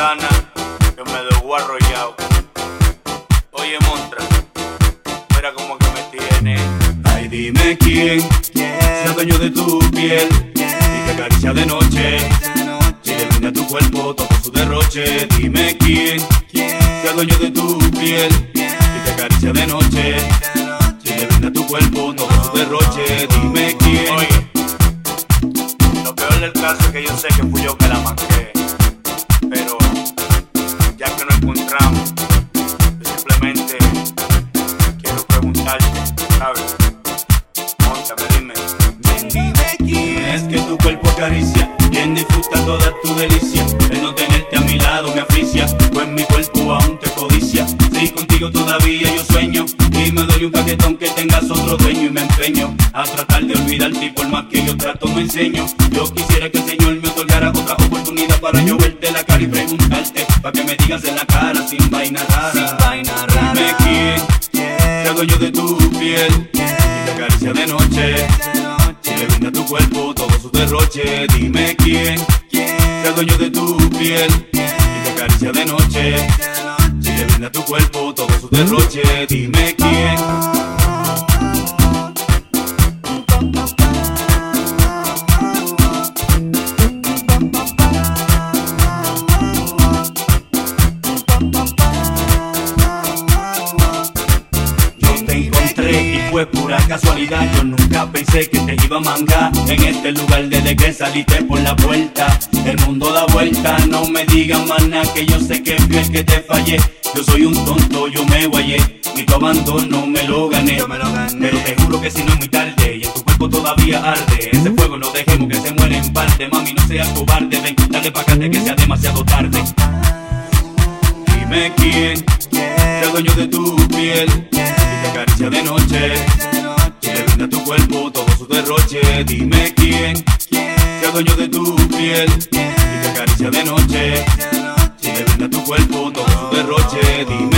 Santana, que me dejó arrollado. Oye, Montra, mira como que me tiene. Ay, dime quién, sea dueño de tu piel y te acaricia de noche. Y le brinda a tu cuerpo todo su derroche. Dime quién, sea dueño de tu piel y te acaricia de noche. Y le brinda a tu cuerpo todo su derroche. Dime quién. Oye, lo peor del caso es que yo sé que fui yo que la manqué. Enseño. Yo quisiera que el Señor me otorgara otra oportunidad para yo verte la cara y preguntarte, para que me digas en la cara sin vaina rara. Sin vaina rara. Dime quién, sea dueño de tu piel y te acaricia de noche. Y le brinda a tu cuerpo todo su derroche. Dime quién, sea dueño de tu piel y te acaricia de noche. Y le brinda a tu cuerpo todo su derroche. Dime quién. A mangar en este lugar desde que saliste por la puerta. El mundo da vuelta, no me digas más nada que yo sé que fui el que te fallé. Yo soy un tonto, yo me guayé. Ni tu abandono me lo gané. Pero te juro que si no es muy tarde y en tu cuerpo todavía arde. Ese fuego no dejemos que se muera en parte. Mami, no seas cobarde. Ven, dale pa' acá que sea demasiado tarde. Dime quién sea dueño de tu piel y te acaricia de noche. Y le brinda tu cuerpo Dime quién sea dueño de tu piel y te acaricia de noche. Y le brinda a tu cuerpo todo su derroche. Dime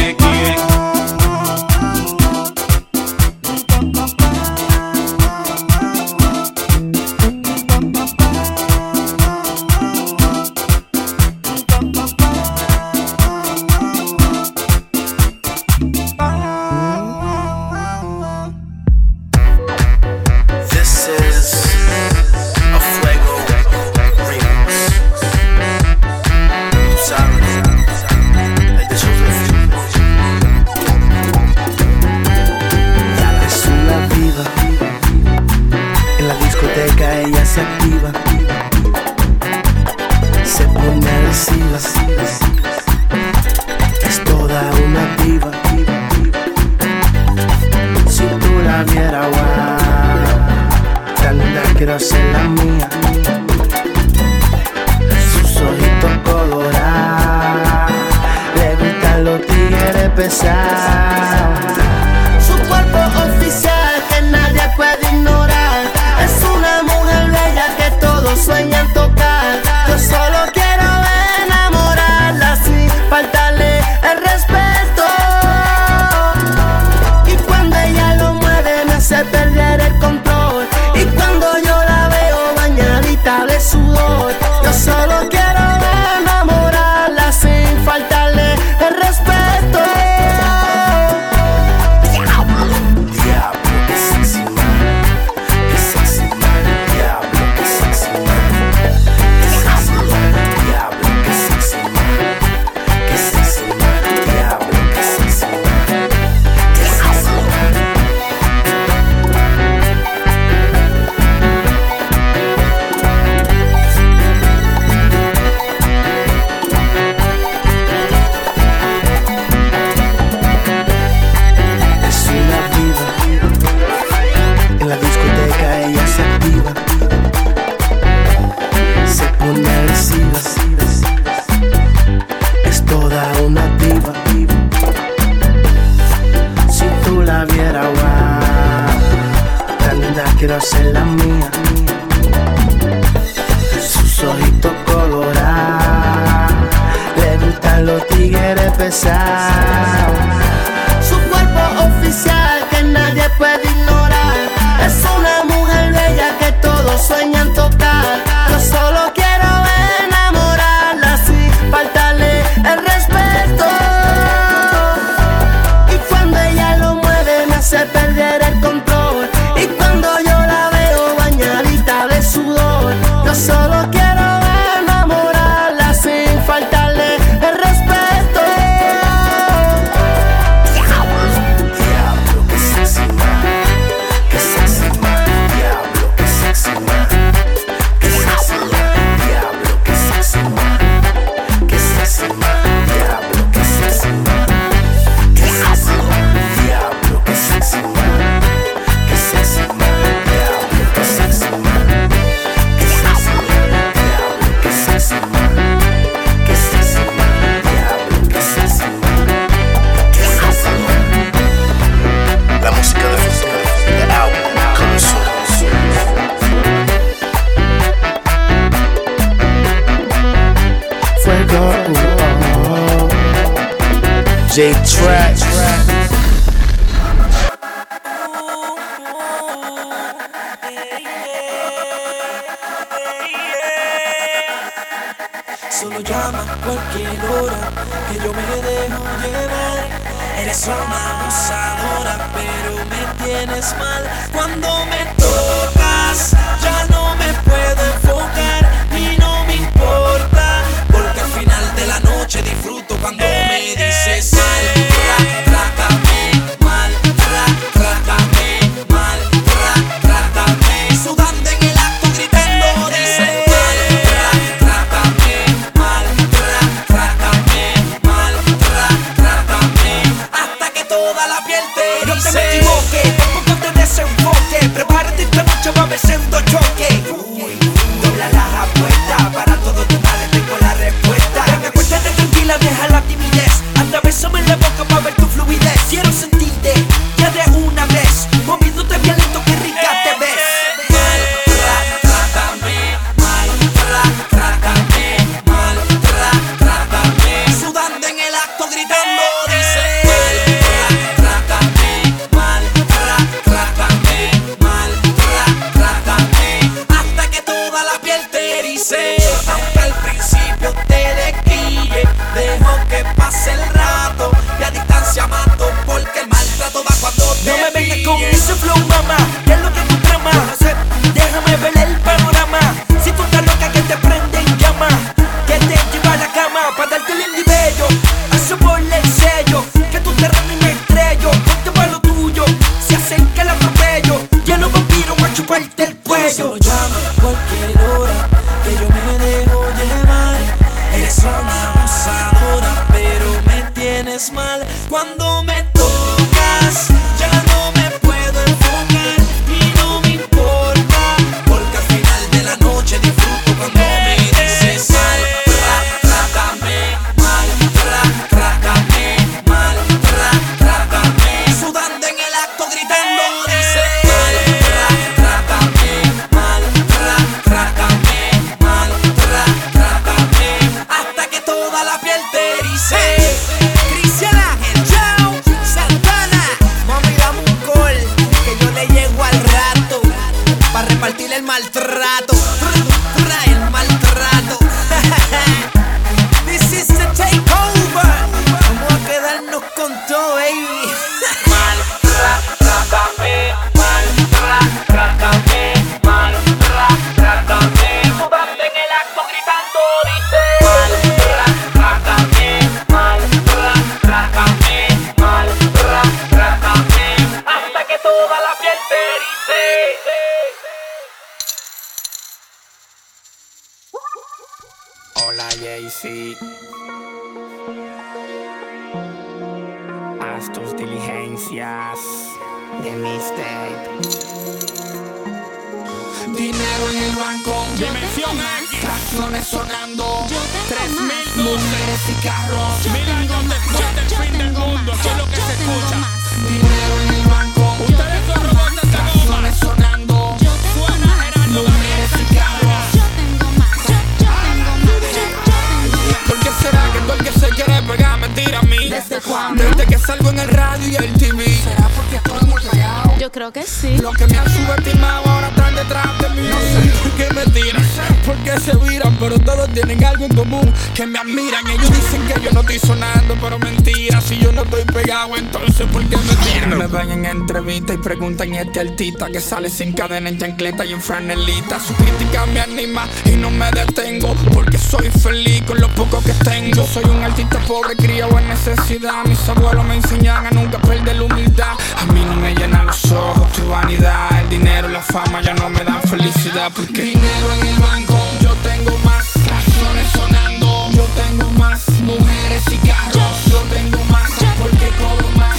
Que sí. Los que me han subestimado ahora están detrás de mí. No sé por qué me tiran, por qué se viran, pero todos tienen algo en común que me admiran. Ellos dicen que yo no estoy sonando, pero mentira. Si yo no estoy pegado, entonces ¿por qué me tiran? Me ven en entrevista y preguntan a este artista que sale sin cadena en chancleta y en franelita. Su crítica me anima y no me detengo porque soy feliz con lo poco que tengo. Yo soy un artista pobre, criado en necesidad. Mis abuelos me enseñan a nunca perder la humildad. A mí no me llenan los ojos tu vanidad, el dinero, y la fama ya no me dan felicidad porque dinero en el banco, yo tengo más razones sonando, yo tengo más mujeres y carros, yo tengo más porque cobro más.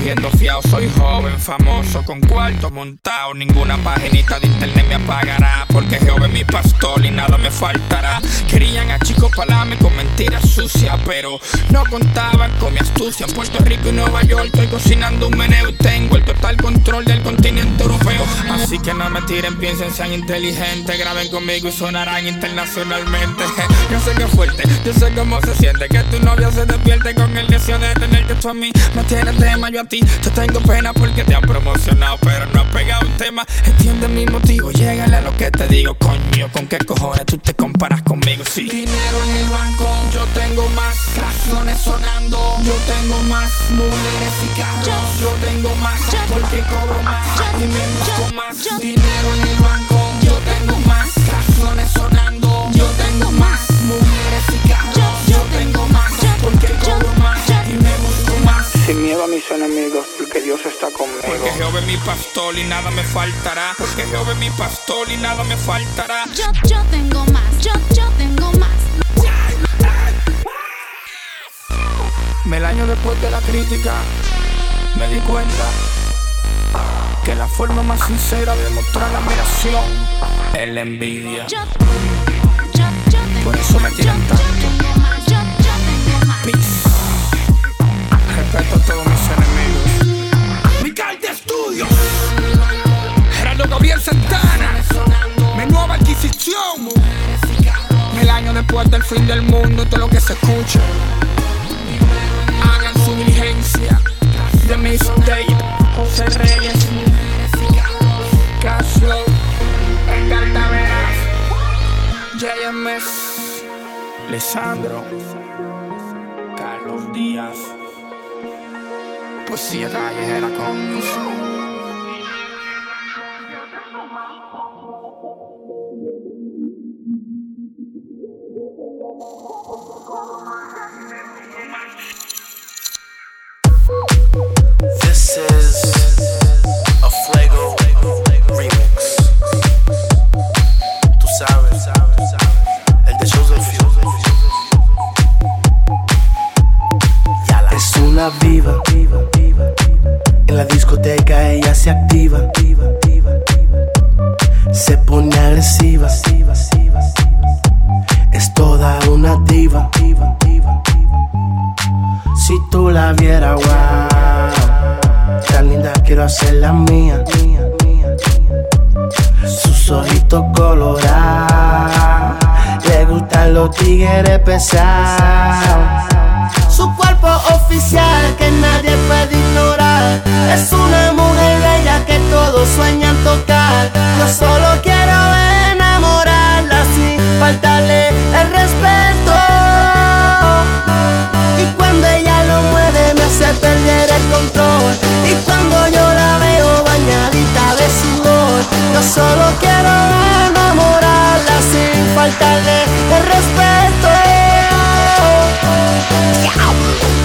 cogiendo fiao. Soy joven, famoso, con cuarto montado. Ninguna paginita de internet me apagará. Porque Jehová es mi pastor y nada me faltará. Querían a chicos palarme con mentiras sucias. Pero no contaban con mi astucia. Puerto Rico y Nueva York estoy cocinando un meneo. Tengo el total control del continente europeo. Así que no me tiren, piensen, sean inteligentes. Graben conmigo y sonarán internacionalmente. yo sé que es fuerte, yo sé cómo se siente. Que tu novia se despierte con el deseo de tenerte tú a mí. No tienes tema, yo yo tengo pena porque te han promocionado, pero no has pegado un tema. Entiende mi motivo, llégale a lo que te digo, coño. ¿Con qué cojones tú te comparas conmigo? Sí. Dinero en el banco, yo tengo más canciones sonando. Yo tengo más mujeres y carros. Yo tengo más porque cobro más y me busco más. Dinero en el banco, yo tengo más canciones sonando. Yo tengo más Sin miedo a mis enemigos, porque Dios está conmigo. Porque Jehová es mi pastor y nada me faltará. Porque Jehová es mi pastor y nada me faltará. Yo, yo tengo más, yo, yo tengo más. Mil años después de la crítica, me di cuenta que la forma más sincera de mostrar la admiración es la envidia. Yo, yo, yo tengo Por eso me tiran yo, yo tanto. tengo más, yo, yo tengo más. Peace. Respeto a todos mis enemigos. Mi carta estudio. Gerardo Gabriel Santana. Mi nueva adquisición. Mil años después del fin del mundo, todo lo que se escucha. Hagan su diligencia. The Mistake. José Reyes. Casio. Edgar Taveras. JMS. Lisandro. Carlos Díaz. Poesía callejera con This is a Fuego remix. Tú sabes, el de Joseph la Es una viva. En la discoteca ella se activa. Se pone agresiva. Es toda una diva. Si tú la vieras, wow. Tan linda, quiero hacerla mía. Sus ojitos colorados. Le gustan los tigres pesados. Su cuerpo oficial que nadie puede ignorar. Es una mujer bella que todos sueñan tocar. Yo solo quiero enamorarla sin faltarle el respeto. Y cuando ella lo mueve me hace perder el control. Y cuando yo la veo bañadita de sudor, yo solo quiero enamorarla sin faltarle el respeto. Diablo,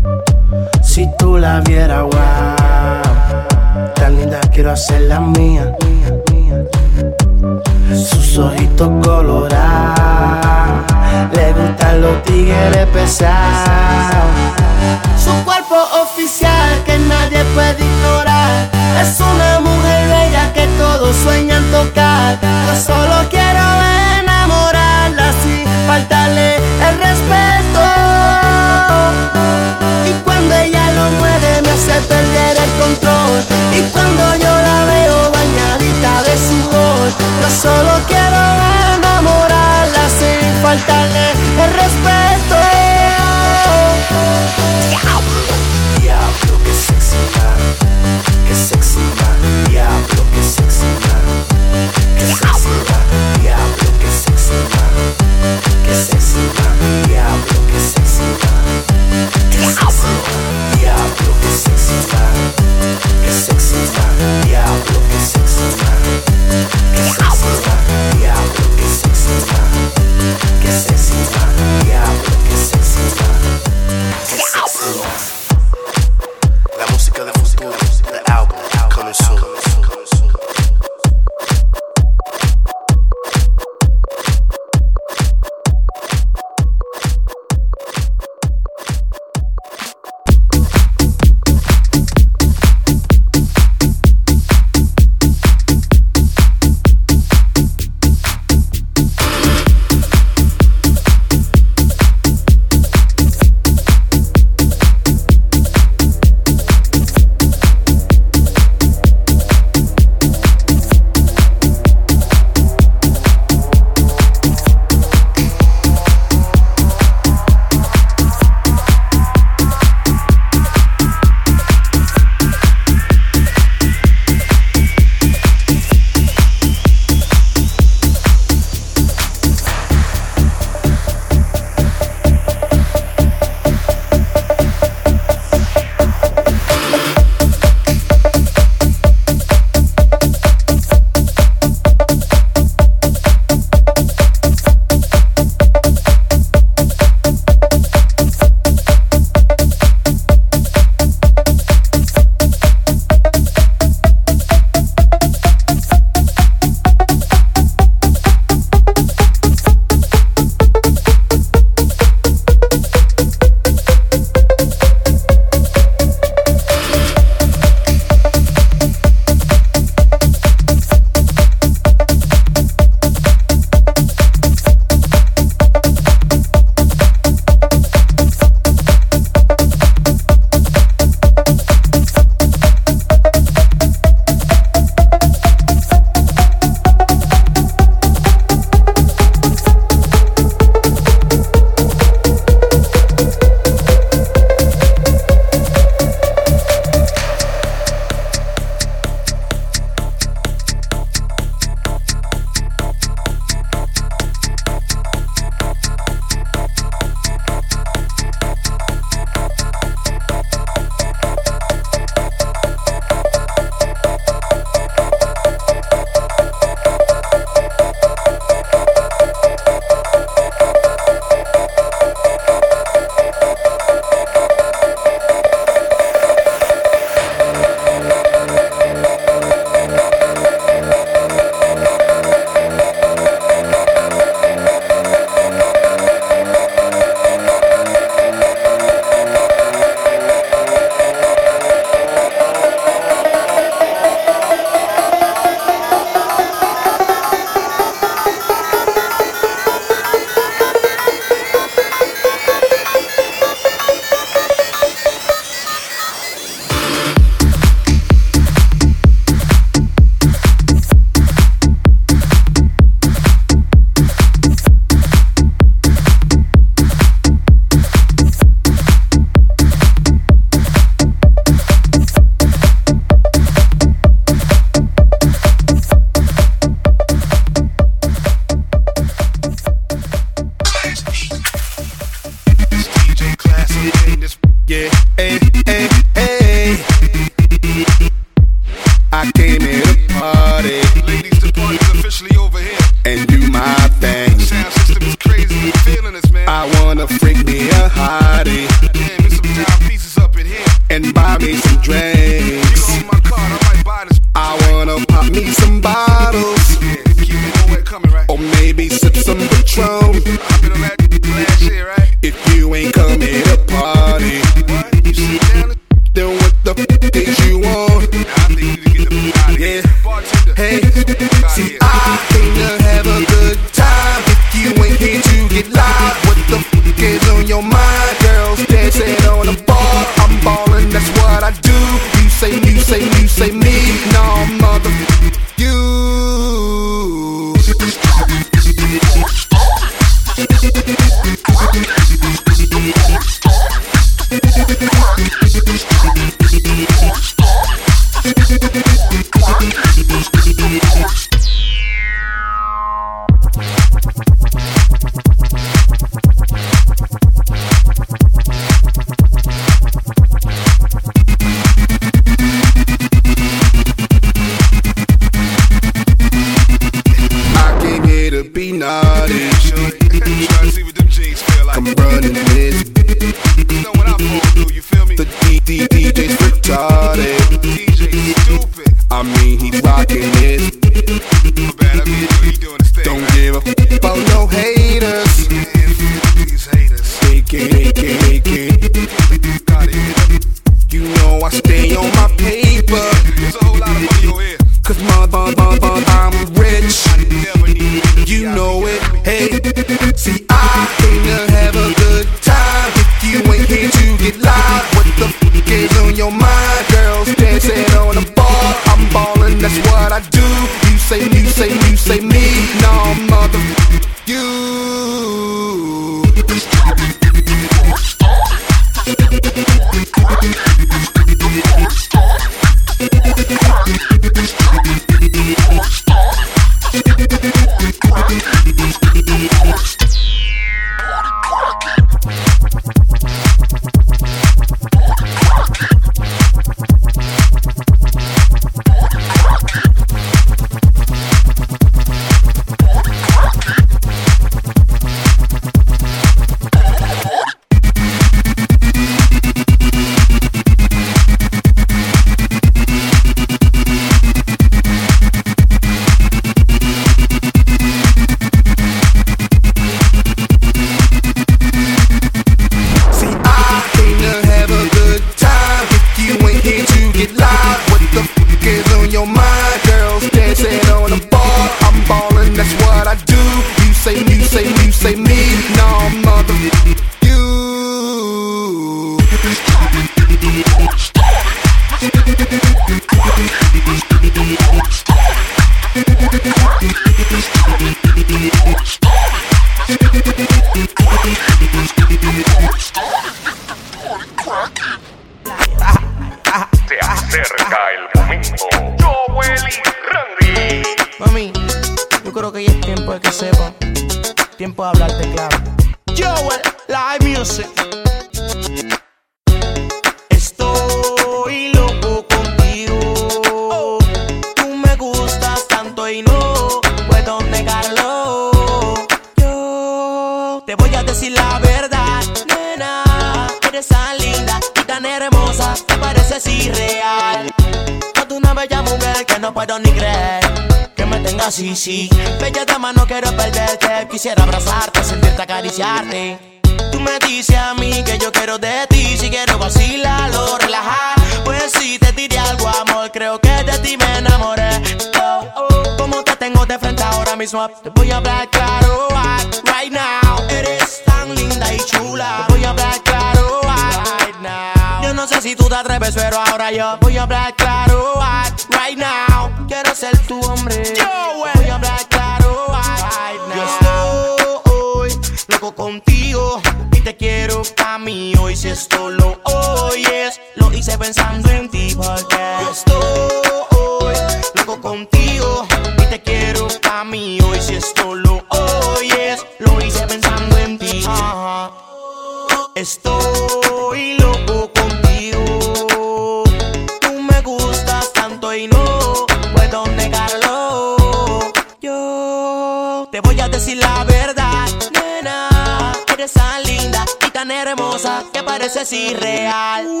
eres tan linda y tan hermosa que pareces irreal.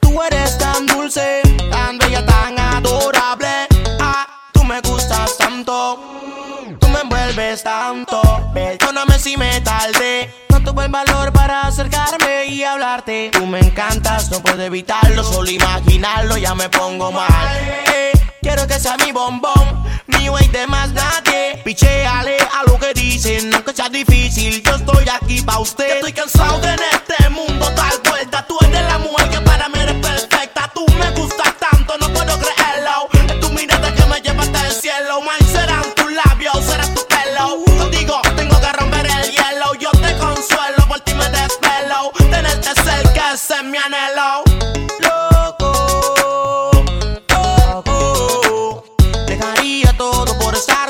Tú eres tan dulce, tan bella, tan adorable. Ah, tú me gustas tanto, tú me envuelves tanto. Perdóname si me tardé. No tuve el valor para acercarme y hablarte. Tú me encantas, no puedo evitarlo, solo imaginarlo ya me pongo mal. Eh, quiero que sea mi bombón mío y de más nadie. Pichéale a lo que dicen, aunque sea difícil, yo estoy aquí pa' usted. Yo estoy cansado de en este mundo dar vuelta. Tú eres la mujer que para mí eres perfecta. Tú me gustas tanto, no puedo creerlo. Es tu mirada que me lleva hasta el cielo. Man, serán tus labios, será tu pelo. Contigo tengo que romper el hielo. Yo te consuelo, por ti me desvelo. Tenerte cerca, ese es mi anhelo.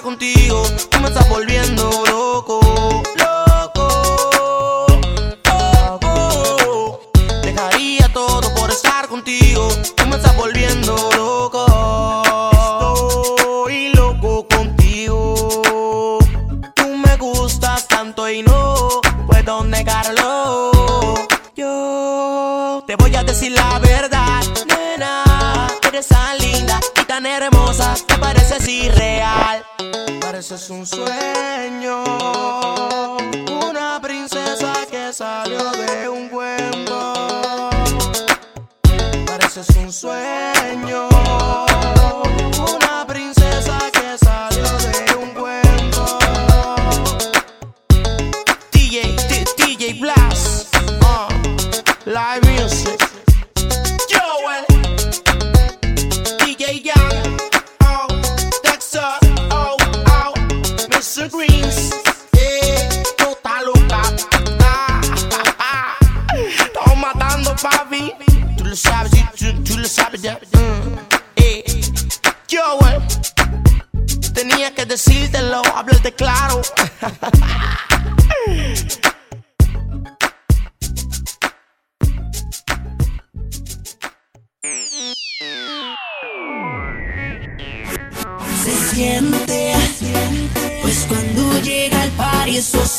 contigo. Tú me estás volviendo loco, loco, loco. Dejaría todo por estar contigo. Tú me estás volviendo loco. Estoy loco contigo. Tú me gustas tanto y no puedo negarlo. Yo te voy a decir la verdad, nena. Eres tan linda y tan hermosa, te pareces irreal ese es un sueño. Una princesa que salió de un cuento. Pareces un sueño.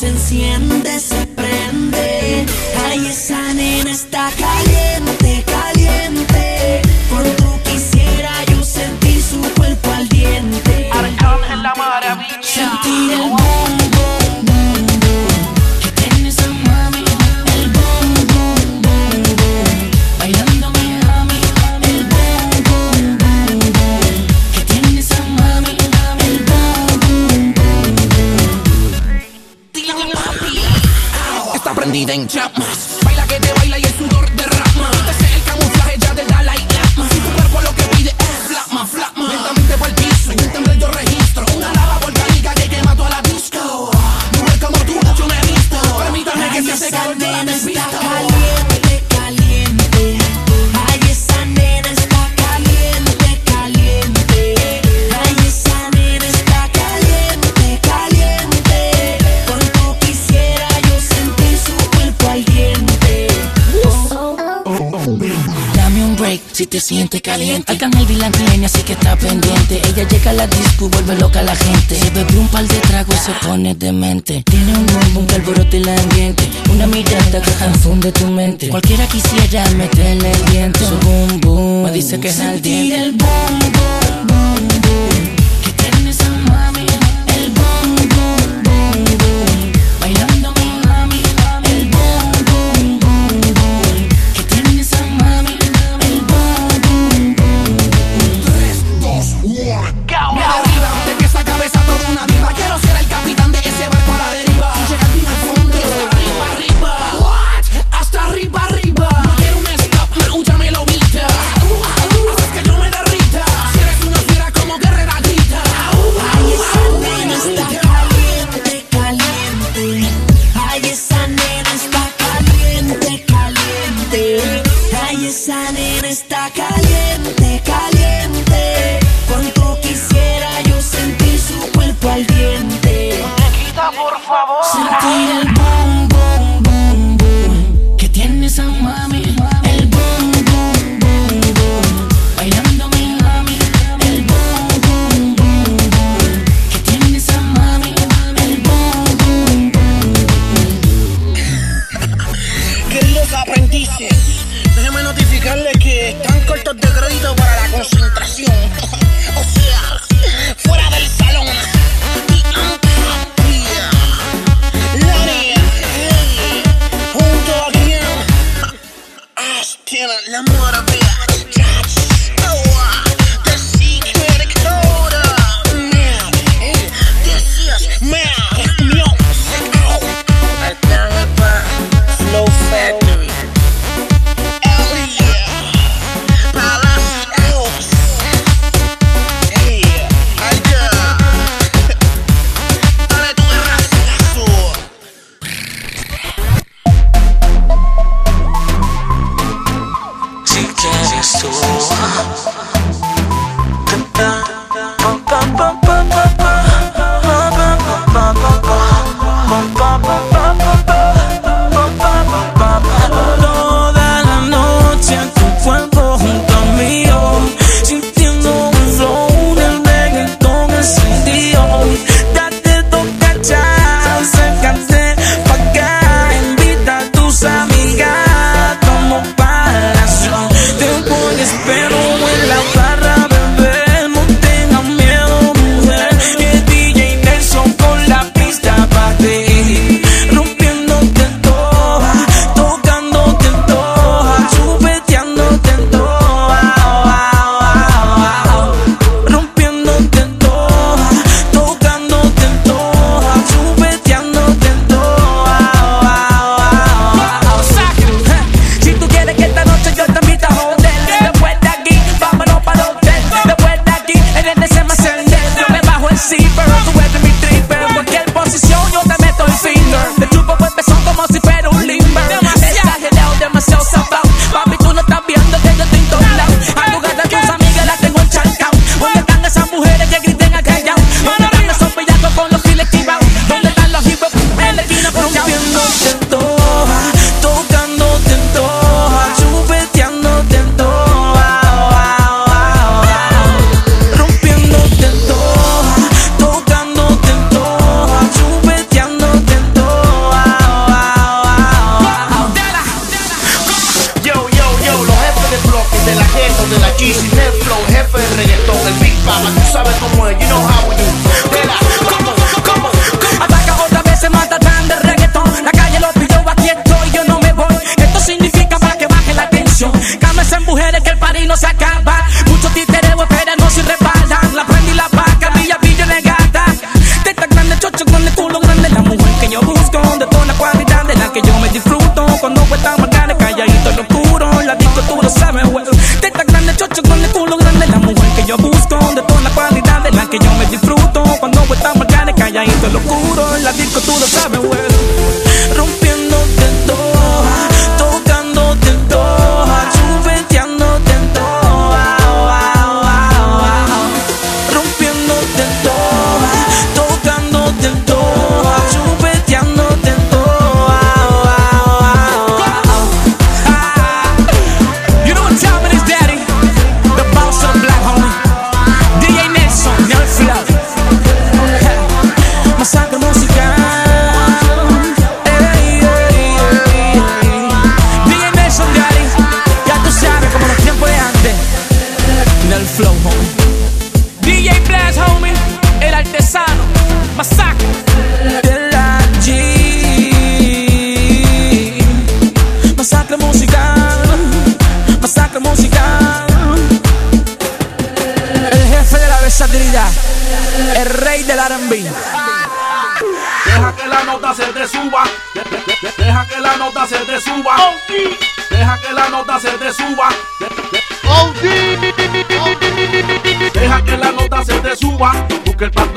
se enciende, se la disco vuelve loca la gente. Se bebe un par de tragos y se pone demente. Tiene un rumbo, que alboroto y la ambiente. Una mirada que confunde tu mente. Cualquiera quisiera meterle el diente. Su boom boom me dice que es al diente. el boom boom boom boom que tiene esa. explicarle que están cortos de crédito para la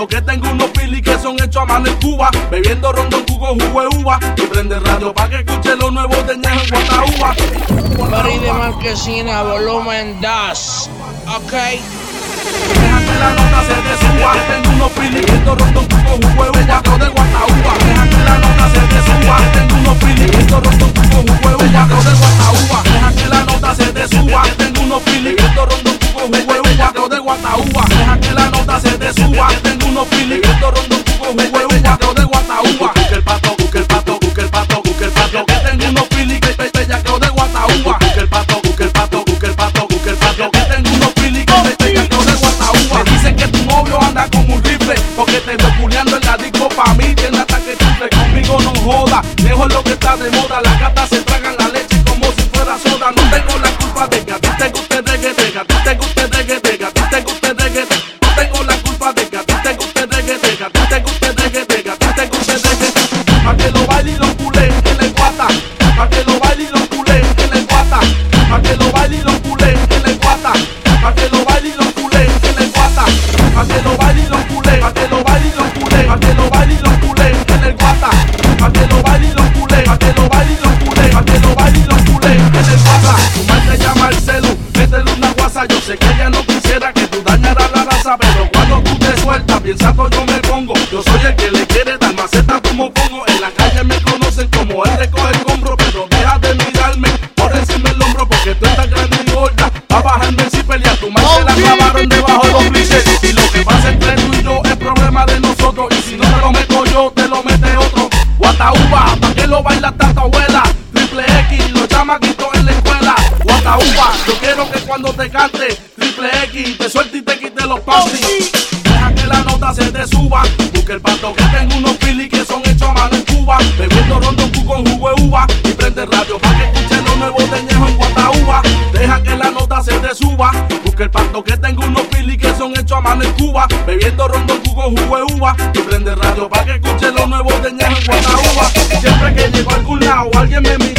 Porque tengo unos pilis que son hechos a mano en Cuba. Bebiendo rondón, jugo, jugo de uva. Y prende radio para que escuche lo nuevo de Ñejo en Guatauba. París de Marquesina, volumen DAS. Ok. Deja que la nota se desuba. Tengo unos pilitos rotos, jugo, jugo de uva. de Guatauba. Deja que la nota se desuba. Tengo unos pilitos rotos, jugo, jugo de de Guatauba. Que la nota se desuba. Tengo unos jugo, de uva. de Guatauba. Deja que la se te suba. Que tengo unos filipitos rondos con un huevo. Alguien me mira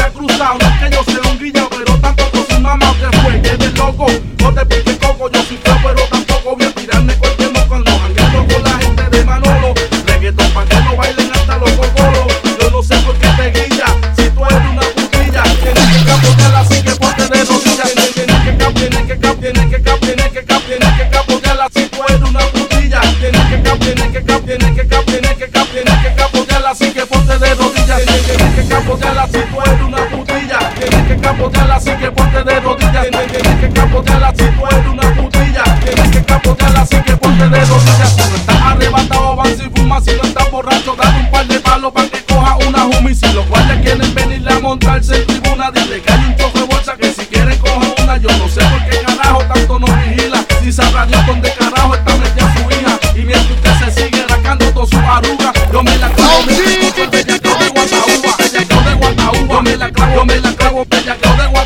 una, dile que hay un choque bolsa que si quieren coge una. Yo no sé por qué carajo tanto nos vigila. Si sabrá Dios dónde carajo está metida su hija. Y mientras usted se sigue arrancando toda su arruga, yo me la clavo, me la clavo, de Guataúba, de Guataúba, me la clavo, me la clavo, de Guataúba.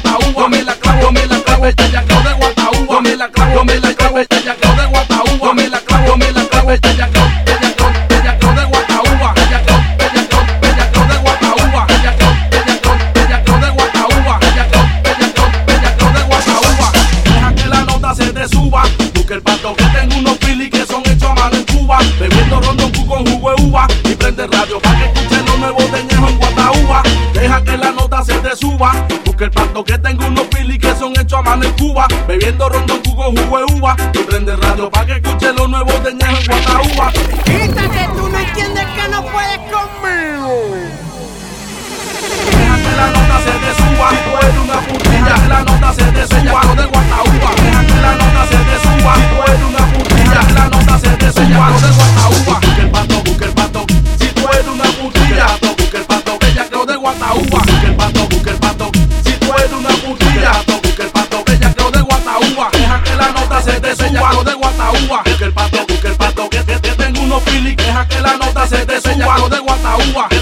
el pato que tengo unos pilis que son hechos a mano en Cuba. Bebiendo rondo, jugo, jugo de uva. Tú prende radio pa' que escuche lo nuevo de Ñejo en Guatauba. Quítate, tú no entiendes que no puedes conmigo. Déjate la nota se te suba, tú eres una putilla. La nota se te suba, bellaco de Guataúba.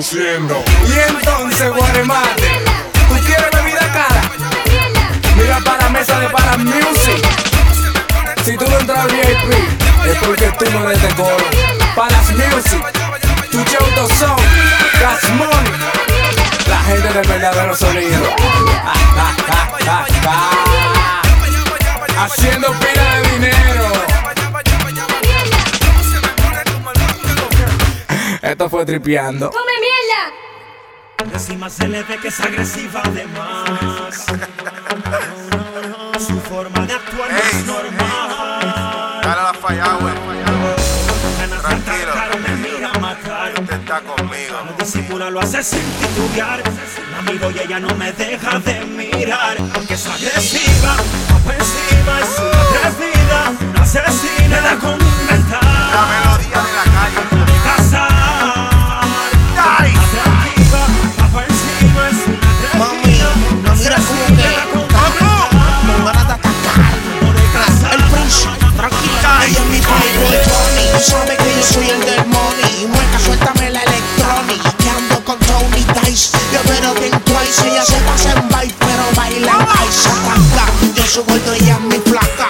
Y entonces, Guaremate, ¿tú quieres bebida cara? Mira para la mesa de para music. Si tú no entras VIP, es porque tú no de coro. Paras music, tu Autoson, Gas la gente del verdadero sonido. Haciendo pila de dinero. Esto fue tripeando. Encima se le ve que es agresiva además. Su forma de actuar no es normal. Cara la falla, güey. Me mira matar. Usted está conmigo. No disimula, lo hace sin titubear. La miro y ella no me deja de mirar. Aunque es agresiva, ofensiva, es una atrevida, una asesina. Me da con subo el doy a mi placa.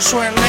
suene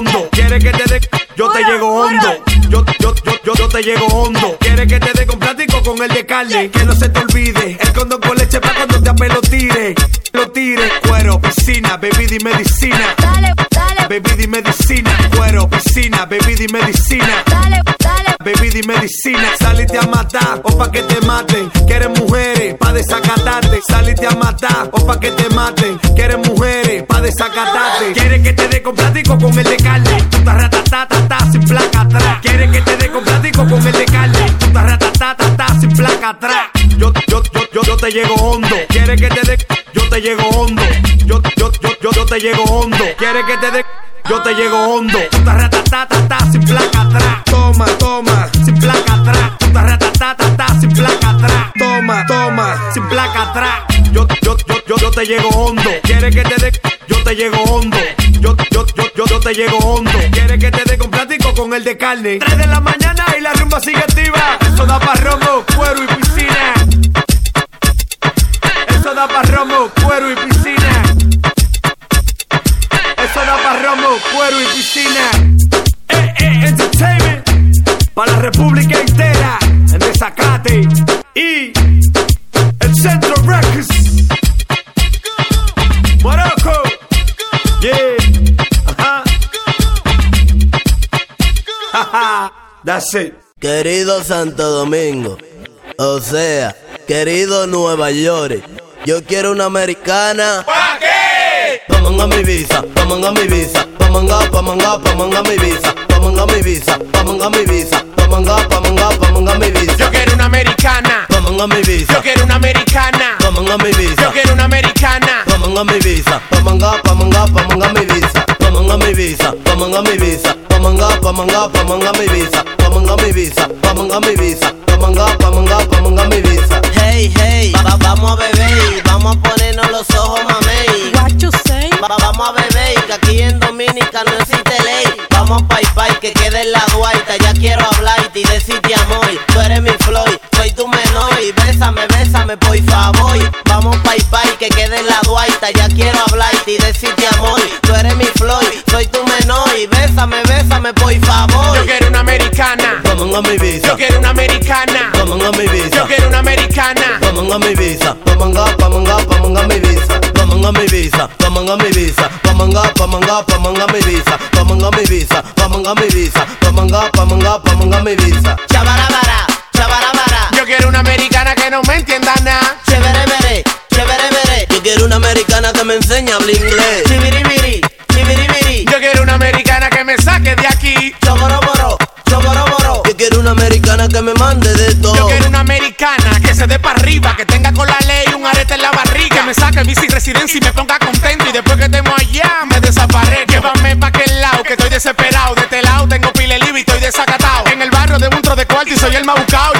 Quiere que te dé, yo te llego hondo. Yo, yo, yo, yo, te llego hondo. Quiere que te dé con plástico con el de carne. Que no se te olvide. El condón con leche para cuando te lo tire. Lo tire. Cuero, piscina, bebida y medicina. Dale, bebida y medicina. Cuero, piscina, bebida y medicina. Dale, dale. Bebida y medicina. Salite a matar o pa' que te maten. Quieren mujeres pa' desacatarte. Salite a matar o pa' que te maten. Quieren mujeres pa' desacatarte. Quieren que te dé con con el de carne. Tuta ratatata sin placa atrás. Quieren que te dé con con el de carne. Tuta ratatata sin placa atrás yo, yo, yo, yo te llego hondo. Quiere que te dé, yo te llego hondo. Yo, yo, yo, yo, te llego hondo. Quiere que te dé, yo te llego hondo. Puta rata, ta, ta, ta, sin placa atrás. Toma, toma, sin placa atrás. Puta rata, ta, ta, ta, sin placa atrás. Toma, toma, sin placa atrás. Yo, yo, yo, yo, yo te llego hondo. Quiere que te dé, yo te llego hondo. Yo, yo, yo, yo, te llego hondo. Quiere que te dé con plástico con el de carne. 3 de la mañana y la rumba sigue activa. Soda para romo, cuero y piscina. Eso da pa' romo, cuero y piscina. Eso da pa' romo, cuero y piscina. Eh, eh, entertainment. Para la república entera. En Desacate. Y el Centro Records. Morocco. Yeah. That's it. Querido Santo Domingo, o sea, querido Nueva York, yo quiero una americana. ¿Para qué? Pamanga mi visa, pamanga mi visa, pamanga, pamanga, pamanga mi visa, pamanga mi visa, pamanga mi visa, pamanga, pamanga, pamanga mi visa. Yo quiero una americana. Mi visa. Yo quiero una americana. Pamanga mi visa. Yo quiero una americana. Pamanga mi visa, pamanga, pamanga, pamanga mi visa, pamanga mi visa, pamanga mi visa, pamanga, pamanga, pamanga mi visa, pamanga mi visa, pamanga mi visa, pamanga, pamanga, pamanga mi visa. Hey, hey, va- va- vamos a beber, vamos a ponernos los ojos, mamey. What you say? vamos a beber, que aquí en Dominica no existe ley. Vamos pa' que quede en la guaita, ya quiero hablar y decirte amor. Tu menor y bésame, bésame, por favor. Vamos pa' pai que quede en la guaita, ya quiero hablar y decirte amor. Tú eres mi Floyd, soy tu menor y bésame, bésame, por favor. Yo quiero una americana. A mi visa. Yo quiero una americana. A mi visa. Yo quiero una americana. A mi visa, pamanga, pamanga, pamanga mi visa. Vamos a mi visa, pamanga mi visa. Pamanga, pamanga, pamanga mi visa. Pamanga mi visa, pamanga mi visa. Pamanga, pamanga mi visa. Chabarabara, chabarabara. Yo quiero una americana que no me entienda nada. Chévere, veré, chévere, veré. Yo quiero una americana que me enseñe a hablar inglés. Chibiribiri, chibiribiri. Yo quiero una americana que me saque de aquí. Yo quiero una americana que me mande de todo. Yo quiero una americana que se dé para arriba, que tenga con la ley un arete en la barriga, que me saque bici residencia y me ponga contento y después que estemos allá me desaparezca. Llévame pa' aquel lado que estoy desesperado, de este lado tengo pile libre y estoy desacatado. En el barrio de un tro de cuarto y soy el mabucao.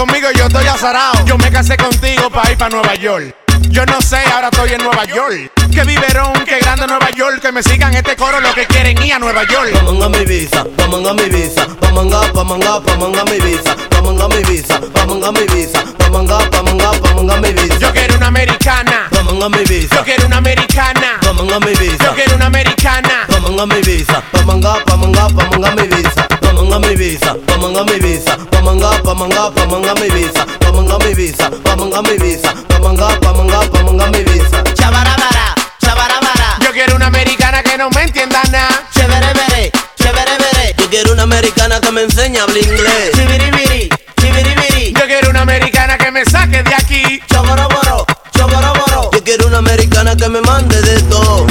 Conmigo, yo estoy azarado. Yo me casé contigo pa' ir pa' Nueva York. Yo no sé, ahora estoy en Nueva York. Que viverón, que grande Nueva York. Que me sigan este coro lo que quieren ir a Nueva York. Pamanga mi visa, pamanga mi visa, pamanga, pamanga, pamanga mi visa, pamanga mi visa, pamanga mi visa, pamanga, pamanga, pamanga mi visa. Yo quiero una americana. Pamanga mi visa. Yo quiero una americana. Pamanga mi visa. Yo quiero una americana. Pamanga mi visa, pamanga, pamanga, pamanga mi visa. Pamanga mi visa, pamanga mi visa, pamanga, pamanga, pamanga mi visa, pamanga mi visa, pamanga mi visa, pamanga, pamanga, pamanga mi visa. Chabarabara, chabarabara. Yo quiero una americana que no me entienda nada. Chévere, veré, chévere, veré. Yo quiero una americana que me enseñe a hablar inglés. Chibiribiri, chibiribiri. Yo quiero una americana que me saque de aquí. Choboroboro, choboroboro. Yo quiero una americana que me mande de todo.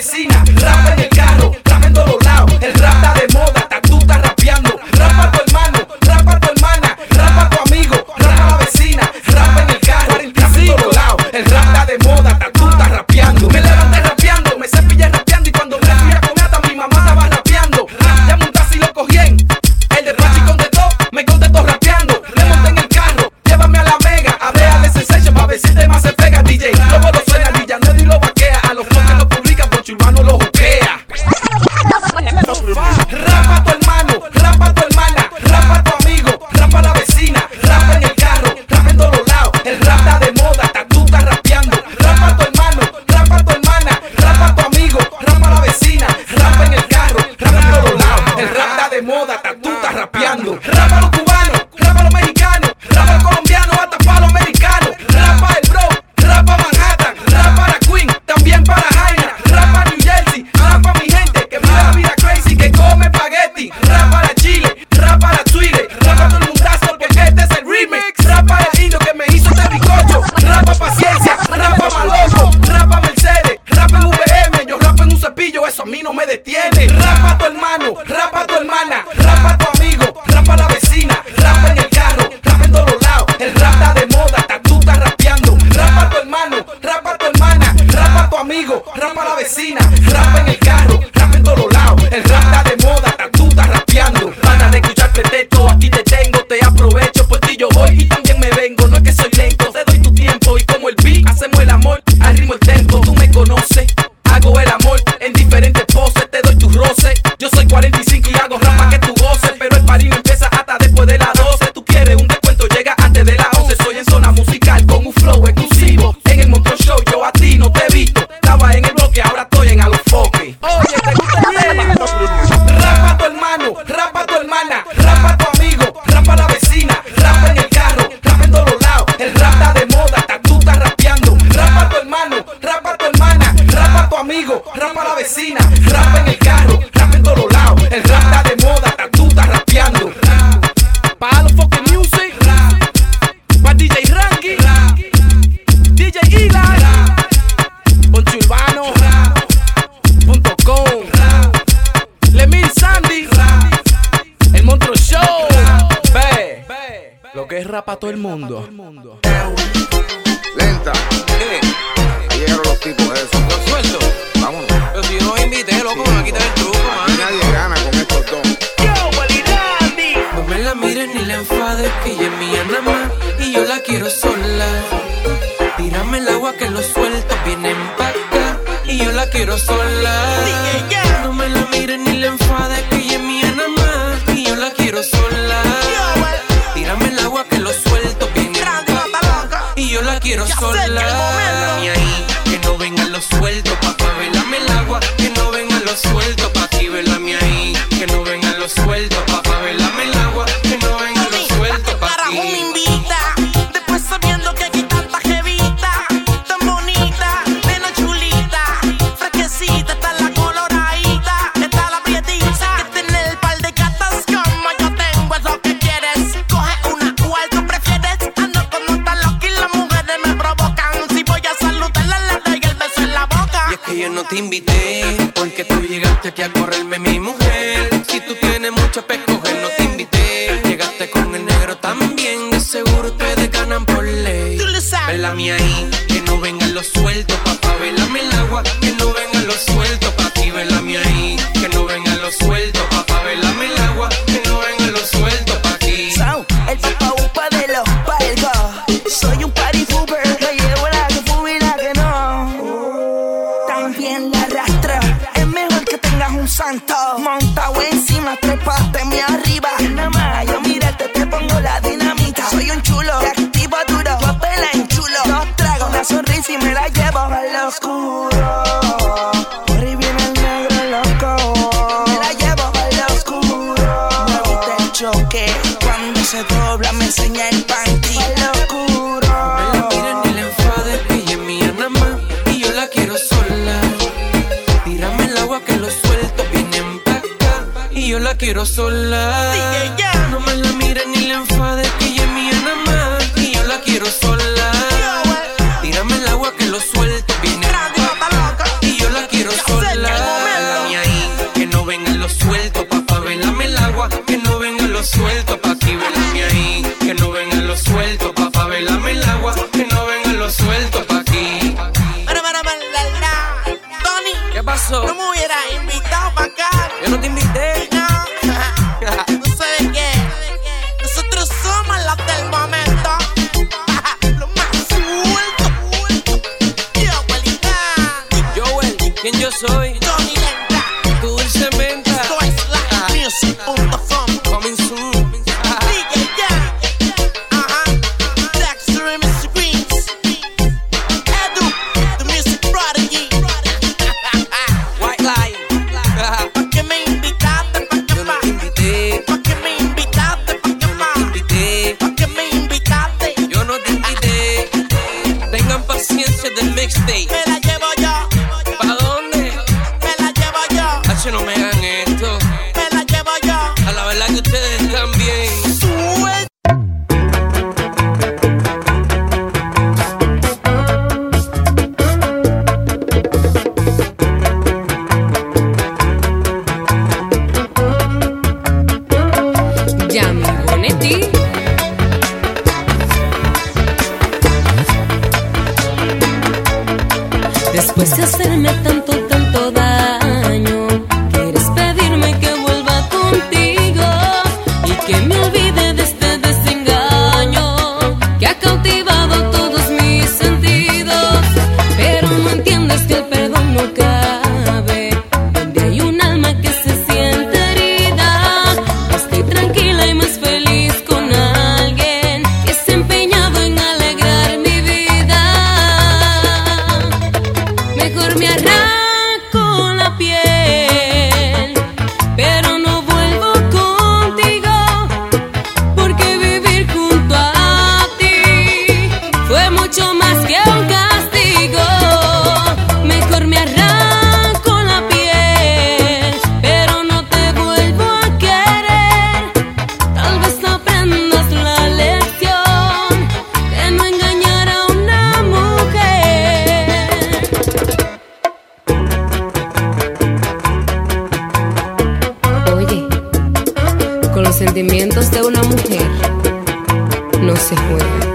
vecina. para todo el mundo. Lenta. Ahí llegaron los tipos esos. Los suelto. Vámonos. Pero si yo no invité, loco, me va a quitar el truco, man. Nadie gana con estos dos. No me la mires ni la enfades, que ella es mía nada más y yo la quiero sola. Tírame el agua que lo suelto, viene en y yo la quiero sola. No me la mires ni la enfades sola. que que no vengan los sueldos, papá, velame el agua, que no vengan los sueldos. sentimientos de una mujer no se juegan.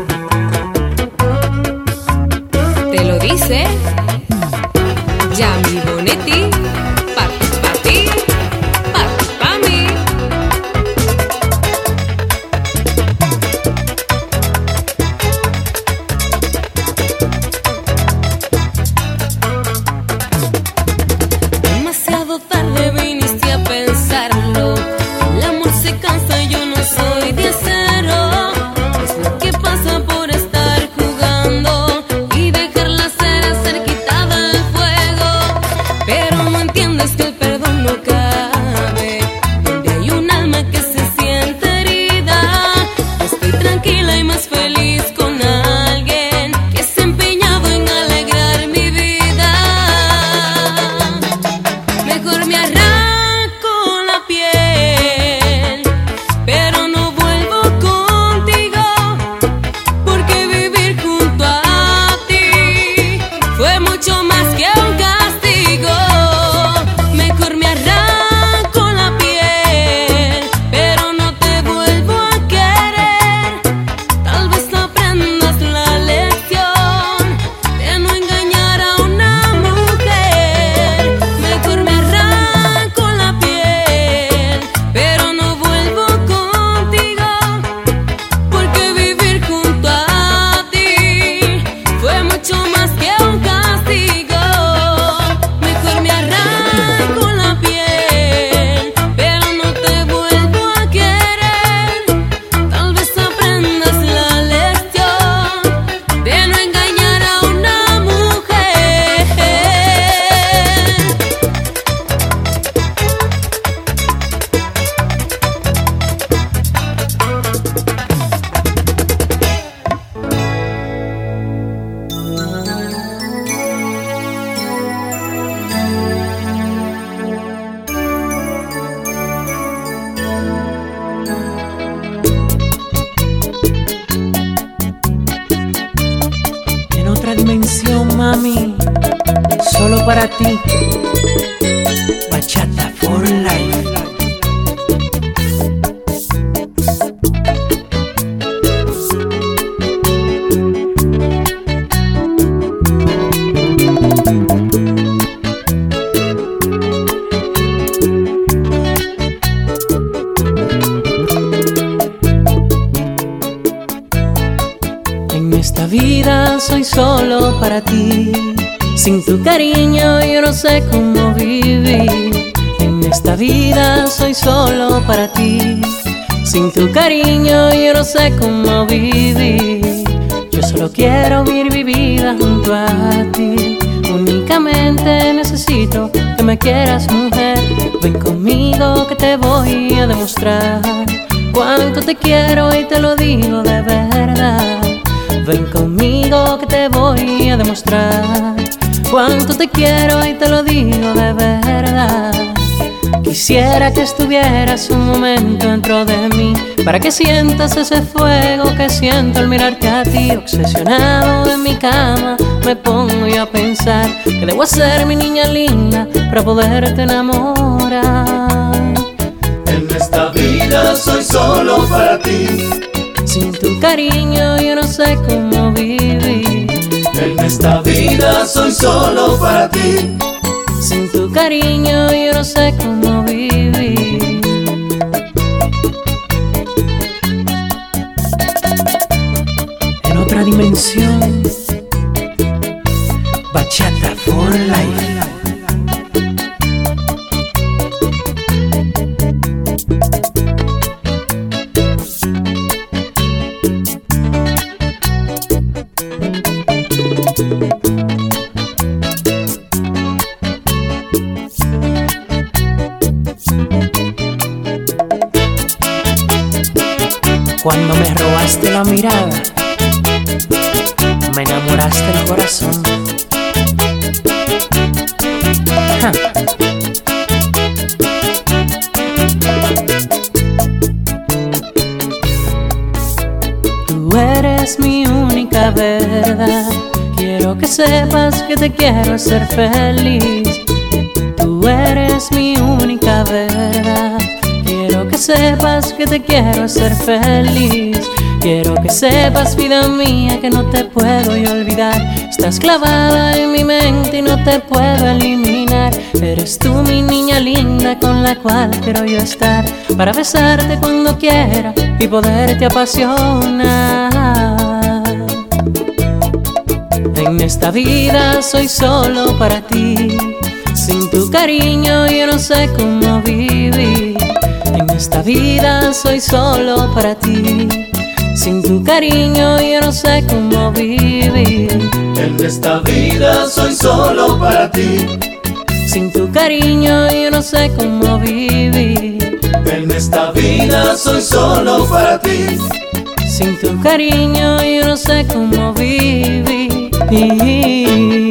solo para ti. Sin tu cariño yo no sé cómo vivir. En esta vida soy solo para ti. Sin tu cariño yo no sé cómo vivir. Yo solo quiero vivir mi vida junto a ti. Únicamente necesito que me quieras mujer. Ven conmigo que te voy a demostrar cuánto te quiero y te lo digo de verdad. Ven conmigo que te voy a demostrar Cuánto te quiero y te lo digo de verdad. Quisiera que estuvieras un momento dentro de mí para que sientas ese fuego que siento al mirarte a ti. Obsesionado en mi cama, me pongo yo a pensar que debo ser mi niña linda para poderte enamorar. En esta vida soy solo para ti. Sin tu cariño yo no sé cómo vivir. Esta vida soy solo para ti. Sin tu cariño yo no sé cómo te quiero hacer feliz. Tú eres mi única verdad. Quiero que sepas que te quiero hacer feliz. Quiero que sepas, vida mía, que no te puedo olvidar. Estás clavada en mi mente y no te puedo eliminar. Eres tú mi niña linda con la cual quiero yo estar. Para besarte cuando quiera y poderte apasionar. En esta vida soy solo para ti. Sin tu cariño yo no sé cómo vivir. En esta vida soy solo para ti. Sin tu cariño yo no sé cómo vivir. En esta vida soy solo para ti. Sin tu cariño yo no sé cómo vivir. En esta vida soy solo para ti. Sin tu cariño yo no sé cómo vivir. Vamos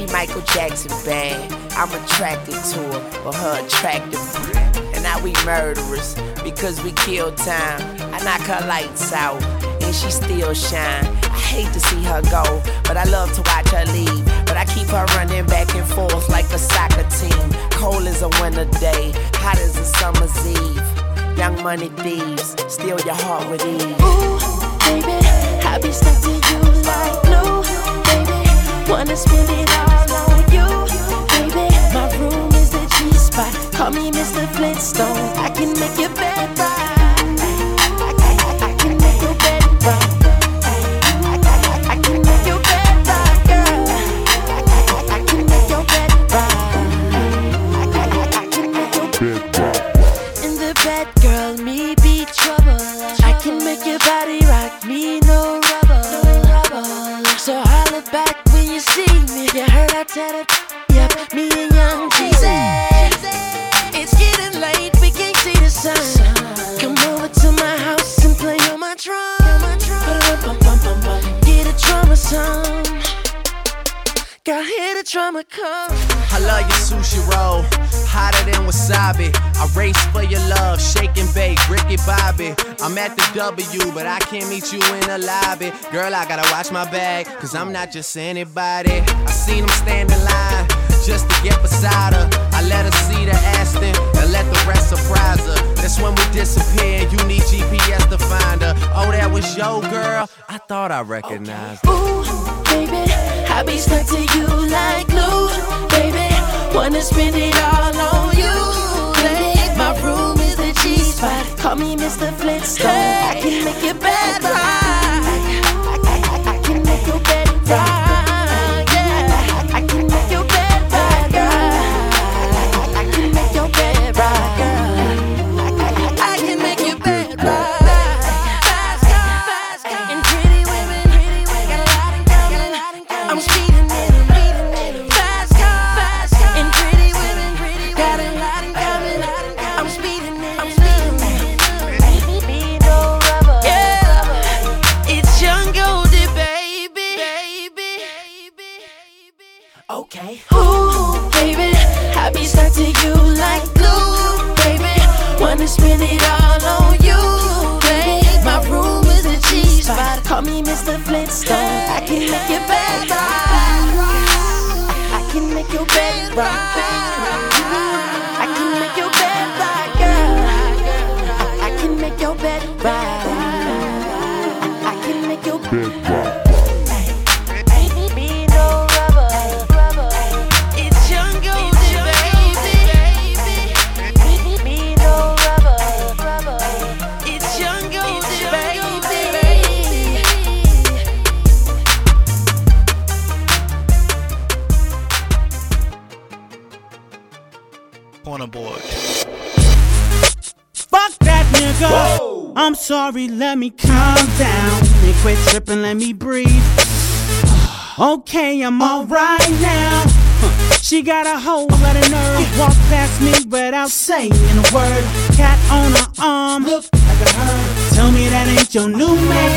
She Michael Jackson bad. I'm attracted to her, but her attractive. And now we murderers because we kill time. I knock her lights out and she still shine. I hate to see her go, but I love to watch her leave. But I keep her running back and forth like a soccer team. Cold as a winter day, hot as a summer's eve. Young money thieves, steal your heart with ease. Ooh, baby, I be stuck to you like. Wanna spend it all on you, baby. My room is the G spot. Call me Mr. Flintstone. I can make your bed right. Bobby. I'm at the W, but I can't meet you in the lobby. Girl, I gotta watch my bag, cause I'm not just anybody. I seen him stand in line just to get beside her. I let her see the Aston and let the rest surprise her. That's when we disappear, you need GPS to find her. Oh, that was your girl? I thought I recognized her. Ooh, baby, I be stuck to you like glue, baby. Wanna spend it all on you, baby. My room is spot. Call me Mr. Flintstone. I can make your bed right. I, I, I can make your bed right. Your Okay, I'm alright now. Huh. She got a whole lot of nerve. Walk past me without saying a word. Cat on her arm. Look like a herd. Tell me that ain't your new man.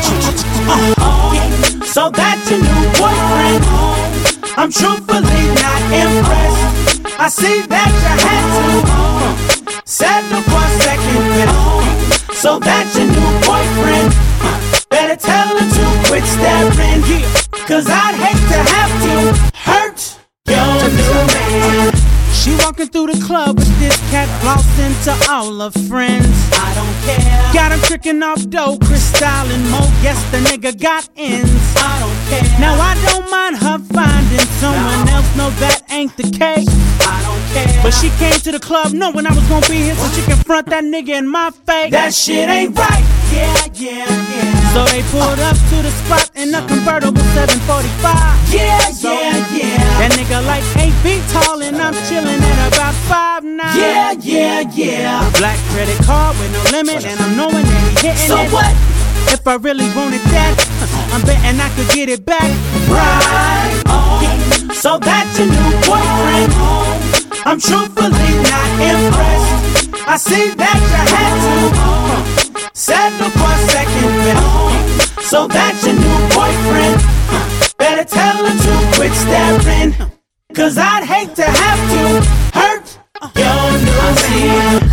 Uh, uh, so that's your new boyfriend. I'm truthfully not impressed. I see that you had to. Uh, settle for second best. So that's your new boyfriend. Better tell her to quit staring. Cause I'd hate to have to hurt your new man. She walking through the club with this cat lost into all her friends. I don't care. Got him tricking off dough, crystal and mo. Guess the nigga got ends. I don't care. Now I don't mind her finding someone else. No, that ain't the case. I don't care. But she came to the club knowing I was gonna be here so she can front that nigga in my face. That shit ain't right. Yeah, yeah, yeah. So they pulled up to the spot in a convertible 745. Yeah, yeah, yeah. That nigga like 8 feet tall and I'm chilling at about 5'9. Yeah, yeah, yeah. Black credit card with no limit and I'm knowing that he hitting So it. what? If I really wanted that, I'm betting I could get it back. Right on. So that's your new boyfriend. I'm truthfully not impressed. I see that you had to settle for a second best. So that's your new boyfriend. Better tell her to quit staring. Cause I'd hate to have to hurt your new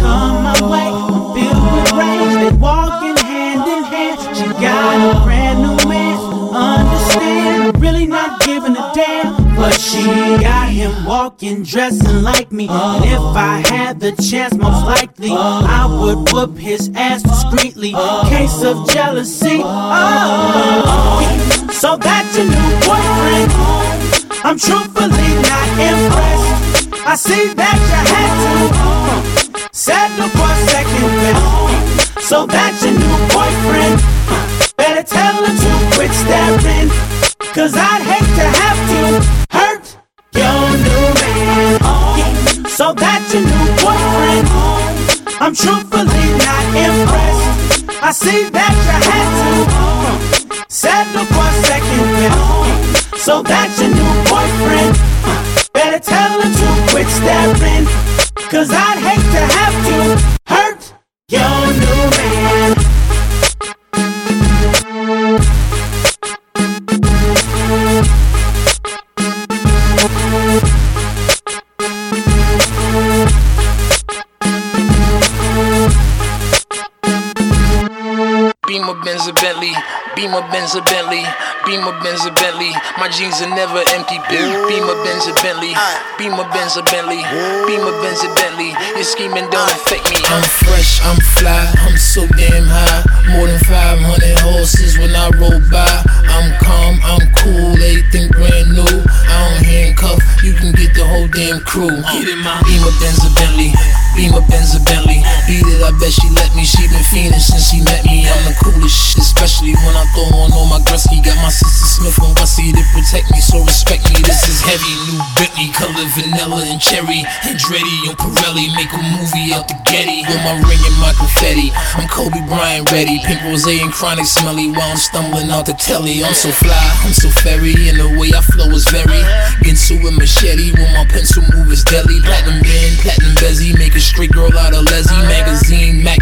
got him walking, dressing like me. And if I had the chance, most likely I would whoop his ass discreetly. Case of jealousy. Oh, so that's your new boyfriend. I'm truthfully not impressed. I see that you had to settle for second best. So that's your new boyfriend. Better tell her to quit staring. Cause I'd hate to have to so that's your new boyfriend. I'm truthfully not impressed. I see that you had to settle for second best. So that's your new boyfriend. Better tell her to quit staring. Cause I'd hate to have to hurt your new man. Benz a Bentley, Beamer Benz a Bentley, Beamer Benz a Bentley. My jeans are never empty. Beamer Benz a Bentley, Beamer Benz a Bentley, Beamer Benz a Bentley. Your scheming don't affect me. I'm fresh, I'm fly, I'm so damn high. More than 500 horses when I roll by. I'm calm, I'm cool, everything brand new. I don't handcuff, you can get the whole damn crew. Get in my Beamer Benz a Bentley, Beamer Benz a Bentley. Beat it, I bet she let me. She been fiending since she met me. I'm the coolest shit, especially when I throw on all my Gretzky. Got my sister Smith and Wessie to protect me, so respect me. This is heavy, new Bentley, color vanilla and cherry. Andretti and Pirelli make a movie out the Getty with my ring and my confetti. I'm Kobe Bryant ready, pink rose and chronic smelly while I'm stumbling out the telly. I'm so fly, I'm so fairy, and the way I flow is very. Ginsu with machete, when my pencil move is deadly. Platinum band, platinum bezzy, make a straight girl out of Leslie. Magazine, Mac,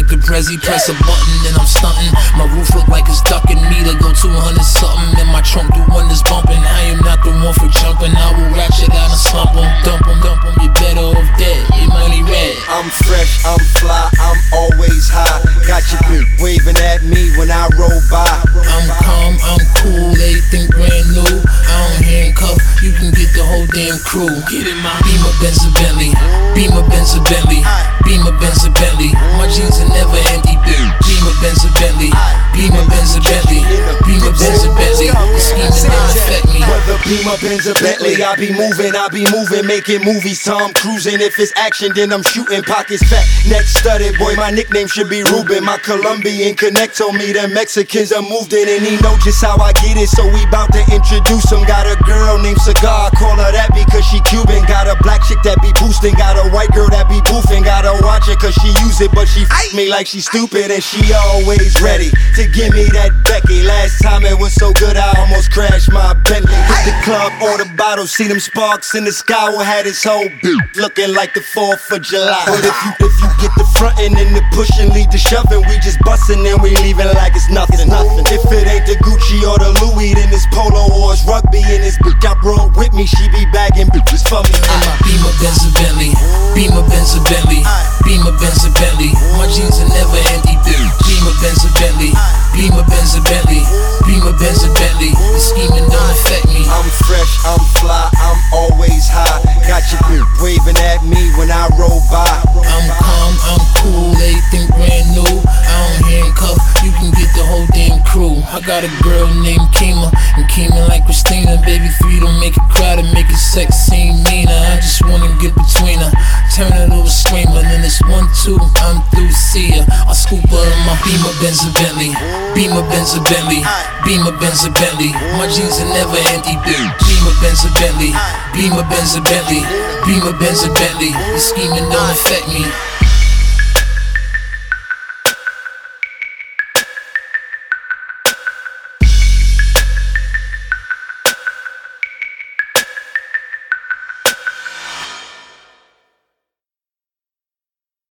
like the Prezi. Press a button and I'm stunting. My roof look like it's ducking me to go 200 something. And my trunk do wonders bumping. I am not the one for jumping. I will ratchet out and slump 'em, dump 'em, dump 'em. You better off dead. Your money red. I'm fresh, I'm fly, I'm always high. Got your bitch waving at me when I roll by. I'm calm, I'm cool, everything brand new. I don't handcuff, you can get the whole damn crew. Get in my Beamer Benz a Bentley, Beamer Benz a Bentley, Beamer Benz a Bentley. My jeans are never end deep. Beamer Benz a Bentley, Beamer Benz a Bentley, Beamer Benz a Bentley. The scheming don't affect me. Whether Beamer, Benz, or Bentley, I be moving, I be moving, making movies. Tom cruising. If it's action, then I'm shooting. Pockets fat, neck studded. Boy, my nickname should be Ruben. My Colombian connect told me the Mexicans are moved in, and he know just how I get it. So we bout to introduce him. Got a girl named Cigar, call her that because she Cuban. Got a black chick that be boosting. Got a white girl that be boofing. Gotta watch it cause she use it, but she f me like she stupid, and she always ready to give me that Becky. Last time it was so good, I almost crashed my Bentley. Hit the club, order bottles, see them sparks in the sky. We had his whole beat looking like the 4th of July. But if you if you get the frontin' and the pushing, lead the shoving, we just bustin' and we leaving like it's nothing. nothing. If it ain't the Gucci or the Louis, then it's polo or it's rugby. And this bitch I brought with me, she be bagging bitches for me. In my Beamer Benz a Bentley, Beamer Benz a Bentley, Beamer Benz Bentley. My jeans are never empty. Beamer Benz a Bentley, Beamer Benz a Bentley, Beamer Benz a Bentley. The scheming don't affect me. I'm fresh, I'm fly, I'm always high. Got your bitch waving at me when I roll by. I'm calm, I'm cool, everything brand new. I don't handcuff, you can get the whole damn crew. I got a girl named Kima. And Kima like Christina. Baby, three don't make it crowded, make it sex seem meaner. I just wanna get between her. Turn it over, screamer. Then it's one, two, I'm through, see ya. I scoop her in my Beamer, Benz, or Bentley. Beamer, Benz, or Bentley. Beamer, Benz, or Bentley. My jeans are never empty, Beamer, Benz, or Bentley. Beamer, Benz, or Bentley. Beamer, Benz, or Bentley. The scheming don't affect me.